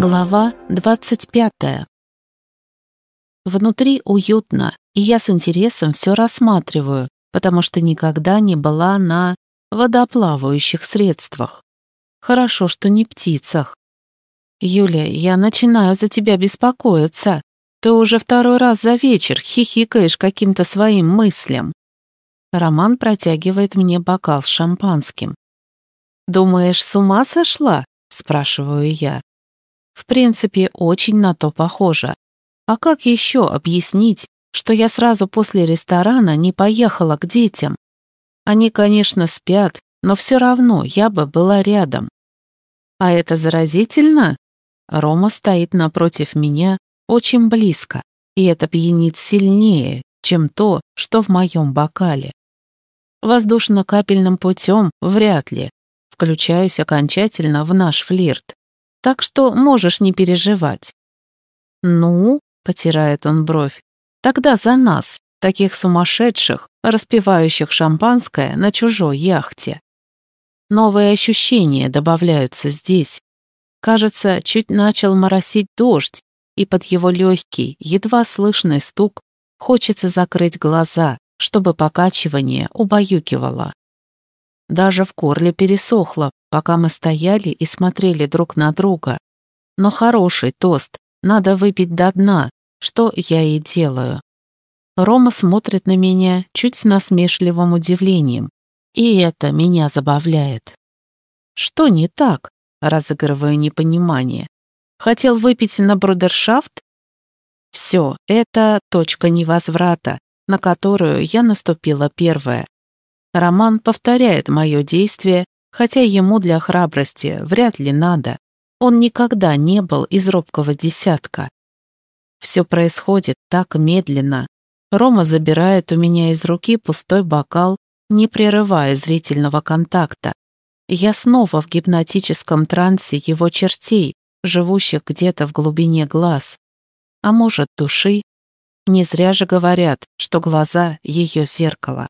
Глава 25. Внутри уютно, и я с интересом все рассматриваю, потому что никогда не была на водоплавающих средствах. Хорошо, что не птицах. Юля, я начинаю за тебя беспокоиться. Ты уже второй раз за вечер хихикаешь каким-то своим мыслям. Роман протягивает мне бокал с шампанским. «Думаешь, с ума сошла?» – спрашиваю я. В принципе, очень на то похоже. А как еще объяснить, что я сразу после ресторана не поехала к детям? Они, конечно, спят, но все равно я бы была рядом. А это заразительно? Рома стоит напротив меня очень близко, и это пьянит сильнее, чем то, что в моем бокале. Воздушно-капельным путем вряд ли. Включаюсь окончательно в наш флирт так что можешь не переживать». «Ну?» — потирает он бровь. «Тогда за нас, таких сумасшедших, распивающих шампанское на чужой яхте». Новые ощущения добавляются здесь. Кажется, чуть начал моросить дождь, и под его легкий, едва слышный стук хочется закрыть глаза, чтобы покачивание убаюкивало. Даже в горле пересохло, пока мы стояли и смотрели друг на друга. Но хороший тост, надо выпить до дна, что я и делаю. Рома смотрит на меня чуть с насмешливым удивлением, и это меня забавляет. Что не так? Разыгрываю непонимание. Хотел выпить на брудершафт? Все, это точка невозврата, на которую я наступила первая. Роман повторяет мое действие, хотя ему для храбрости вряд ли надо. Он никогда не был из робкого десятка. Все происходит так медленно. Рома забирает у меня из руки пустой бокал, не прерывая зрительного контакта. Я снова в гипнотическом трансе его чертей, живущих где-то в глубине глаз. А может, души? Не зря же говорят, что глаза — ее зеркало.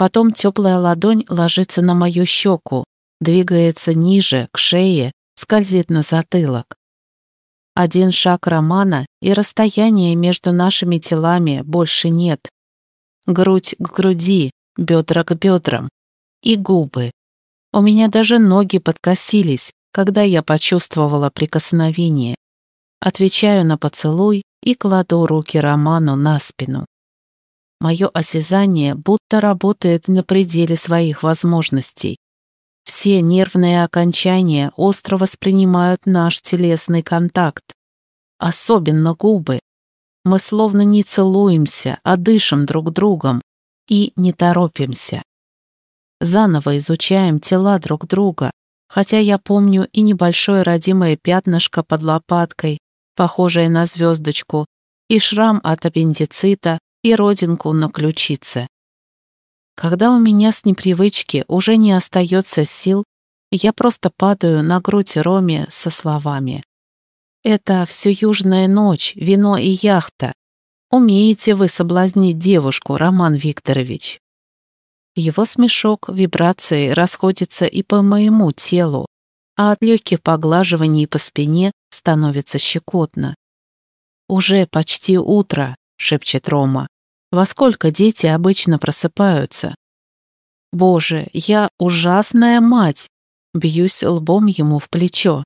Потом теплая ладонь ложится на мою щеку, двигается ниже, к шее, скользит на затылок. Один шаг романа, и расстояния между нашими телами больше нет. Грудь к груди, бедра к бедрам. И губы. У меня даже ноги подкосились, когда я почувствовала прикосновение. Отвечаю на поцелуй и кладу руки Роману на спину. Мое осязание будто работает на пределе своих возможностей. Все нервные окончания остро воспринимают наш телесный контакт. Особенно губы. Мы словно не целуемся, а дышим друг другом и не торопимся. Заново изучаем тела друг друга, хотя я помню и небольшое родимое пятнышко под лопаткой, похожее на звездочку, и шрам от аппендицита, и родинку на ключице. Когда у меня с непривычки уже не остается сил, я просто падаю на грудь Роме со словами. «Это всю южная ночь, вино и яхта. Умеете вы соблазнить девушку, Роман Викторович?» Его смешок вибрации расходится и по моему телу, а от легких поглаживаний по спине становится щекотно. «Уже почти утро», шепчет Рома. Во сколько дети обычно просыпаются? Боже, я ужасная мать. Бьюсь лбом ему в плечо.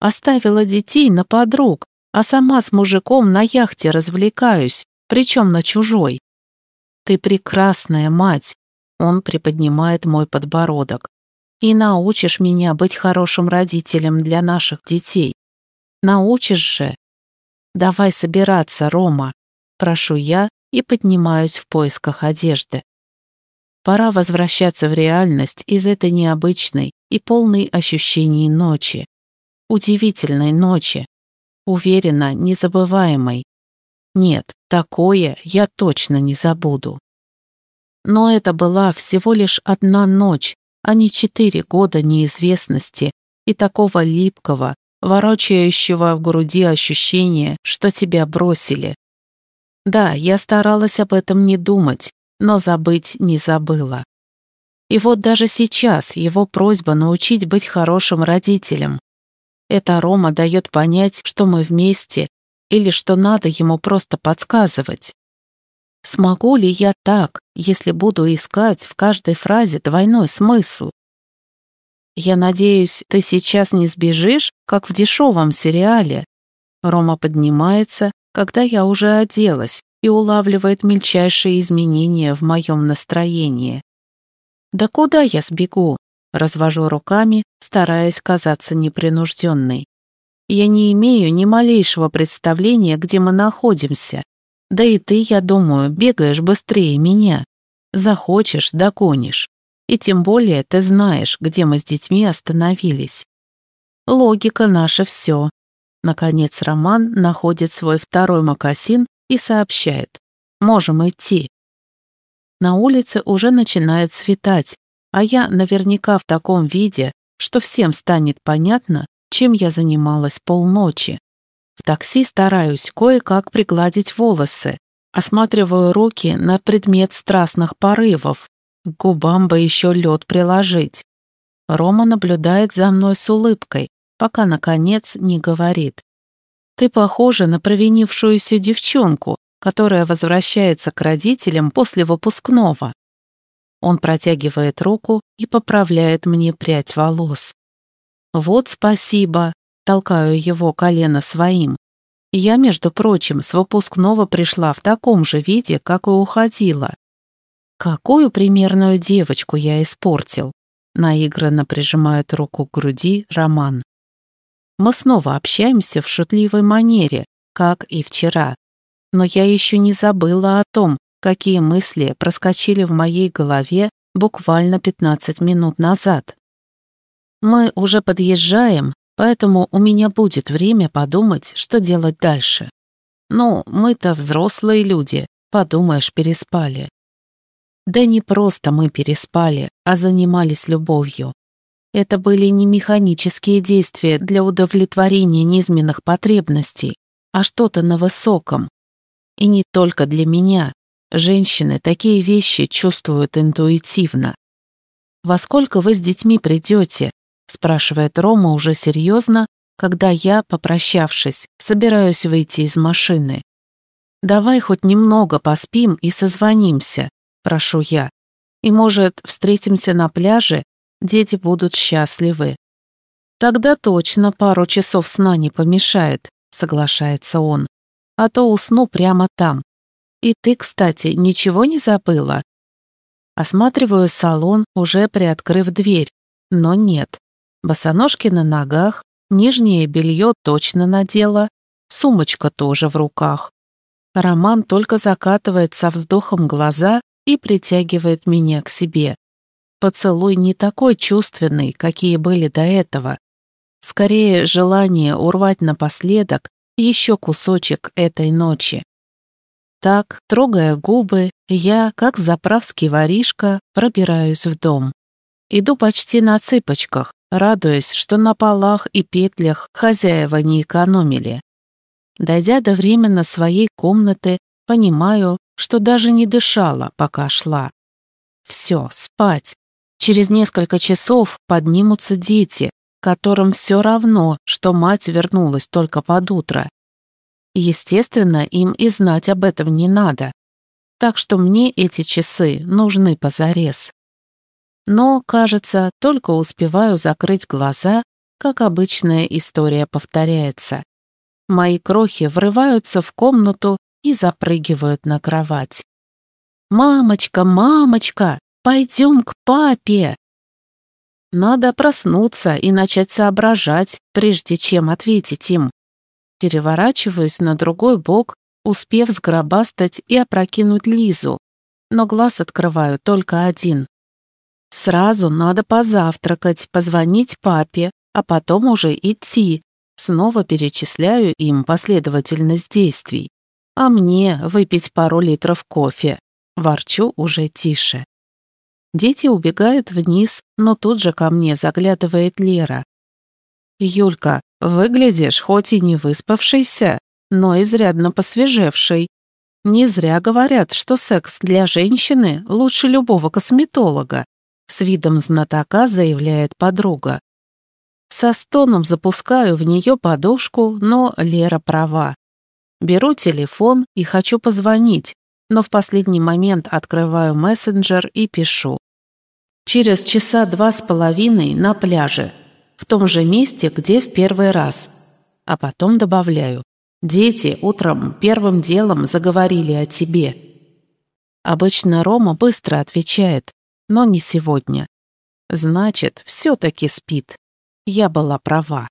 Оставила детей на подруг, а сама с мужиком на яхте развлекаюсь, причем на чужой. Ты прекрасная мать. Он приподнимает мой подбородок. И научишь меня быть хорошим родителем для наших детей. Научишь же. Давай собираться, Рома прошу я и поднимаюсь в поисках одежды. Пора возвращаться в реальность из этой необычной и полной ощущений ночи. Удивительной ночи. Уверена, незабываемой. Нет, такое я точно не забуду. Но это была всего лишь одна ночь, а не четыре года неизвестности и такого липкого, ворочающего в груди ощущения, что тебя бросили, да, я старалась об этом не думать, но забыть не забыла. И вот даже сейчас его просьба научить быть хорошим родителем. Это Рома дает понять, что мы вместе, или что надо ему просто подсказывать. Смогу ли я так, если буду искать в каждой фразе двойной смысл? Я надеюсь, ты сейчас не сбежишь, как в дешевом сериале. Рома поднимается, когда я уже оделась, и улавливает мельчайшие изменения в моем настроении. Да куда я сбегу? Развожу руками, стараясь казаться непринужденной. Я не имею ни малейшего представления, где мы находимся. Да и ты, я думаю, бегаешь быстрее меня. Захочешь, догонишь. И тем более ты знаешь, где мы с детьми остановились. Логика наша все. Наконец Роман находит свой второй мокасин и сообщает. Можем идти. На улице уже начинает светать, а я наверняка в таком виде, что всем станет понятно, чем я занималась полночи. В такси стараюсь кое-как пригладить волосы, осматриваю руки на предмет страстных порывов. К губам бы еще лед приложить. Рома наблюдает за мной с улыбкой, пока, наконец, не говорит. «Ты похожа на провинившуюся девчонку, которая возвращается к родителям после выпускного». Он протягивает руку и поправляет мне прядь волос. «Вот спасибо», толкаю его колено своим. Я, между прочим, с выпускного пришла в таком же виде, как и уходила. Какую примерную девочку я испортил? Наигранно прижимает руку к груди Роман. Мы снова общаемся в шутливой манере, как и вчера. Но я еще не забыла о том, какие мысли проскочили в моей голове буквально 15 минут назад. Мы уже подъезжаем, Поэтому у меня будет время подумать, что делать дальше. Ну, мы-то взрослые люди, подумаешь, переспали. Да не просто мы переспали, а занимались любовью. Это были не механические действия для удовлетворения низменных потребностей, а что-то на высоком. И не только для меня. Женщины такие вещи чувствуют интуитивно. «Во сколько вы с детьми придете?» спрашивает Рома уже серьезно, когда я, попрощавшись, собираюсь выйти из машины. «Давай хоть немного поспим и созвонимся», — прошу я. «И, может, встретимся на пляже? Дети будут счастливы». «Тогда точно пару часов сна не помешает», — соглашается он. «А то усну прямо там. И ты, кстати, ничего не забыла?» Осматриваю салон, уже приоткрыв дверь, но нет. Босоножки на ногах, нижнее белье точно надела, сумочка тоже в руках. Роман только закатывает со вздохом глаза и притягивает меня к себе. Поцелуй не такой чувственный, какие были до этого. Скорее, желание урвать напоследок еще кусочек этой ночи. Так, трогая губы, я, как заправский воришка, пробираюсь в дом. Иду почти на цыпочках, радуясь, что на полах и петлях хозяева не экономили. Дойдя до временно своей комнаты, понимаю, что даже не дышала, пока шла. Все, спать. Через несколько часов поднимутся дети, которым все равно, что мать вернулась только под утро. Естественно, им и знать об этом не надо. Так что мне эти часы нужны позарез. Но, кажется, только успеваю закрыть глаза, как обычная история повторяется. Мои крохи врываются в комнату и запрыгивают на кровать. «Мамочка, мамочка, пойдем к папе!» Надо проснуться и начать соображать, прежде чем ответить им. Переворачиваюсь на другой бок, успев сгробастать и опрокинуть Лизу, но глаз открываю только один. Сразу надо позавтракать, позвонить папе, а потом уже идти. Снова перечисляю им последовательность действий. А мне выпить пару литров кофе. Ворчу уже тише. Дети убегают вниз, но тут же ко мне заглядывает Лера. «Юлька, выглядишь хоть и не выспавшейся, но изрядно посвежевшей. Не зря говорят, что секс для женщины лучше любого косметолога. С видом знатока заявляет подруга. Со стоном запускаю в нее подушку, но Лера права. Беру телефон и хочу позвонить, но в последний момент открываю мессенджер и пишу. Через часа два с половиной на пляже, в том же месте, где в первый раз. А потом добавляю. Дети утром первым делом заговорили о тебе. Обычно Рома быстро отвечает, но не сегодня. Значит, все-таки спит. Я была права.